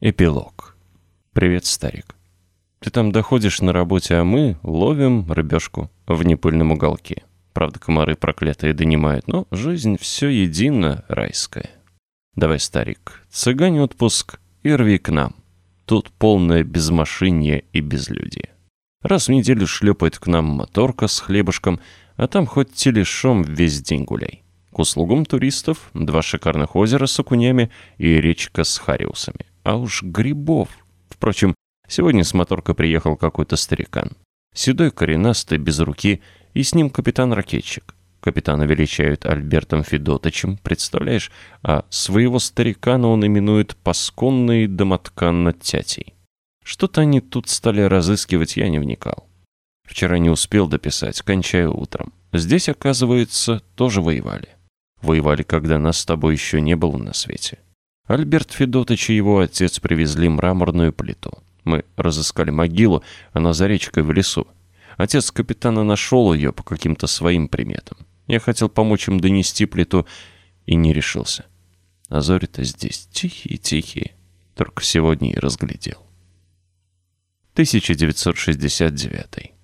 Эпилог. Привет, старик. Ты там доходишь на работе, а мы ловим рыбешку в непыльном уголке. Правда, комары проклятые донимают, но жизнь все едино райская. Давай, старик, цыгань отпуск и рви к нам. Тут полное безмашинье и безлюдие. Раз в неделю шлепает к нам моторка с хлебушком, а там хоть телешом весь день гуляй. К услугам туристов два шикарных озера с окунями и речка с хариусами. А уж грибов. Впрочем, сегодня с моторка приехал какой-то старикан. Седой, коренастый, без руки, и с ним капитан-ракетчик. Капитана величают Альбертом Федотычем, представляешь, а своего старикана он именует пасконный домотканно тятей. Что-то они тут стали разыскивать, я не вникал. Вчера не успел дописать, кончаю утром. Здесь, оказывается, тоже воевали. Воевали, когда нас с тобой еще не было на свете. Альберт Федотыч и его отец привезли мраморную плиту. Мы разыскали могилу, она за речкой в лесу. Отец капитана нашел ее по каким-то своим приметам. Я хотел помочь им донести плиту и не решился. А зори-то здесь тихие-тихие. Только сегодня и разглядел. 1969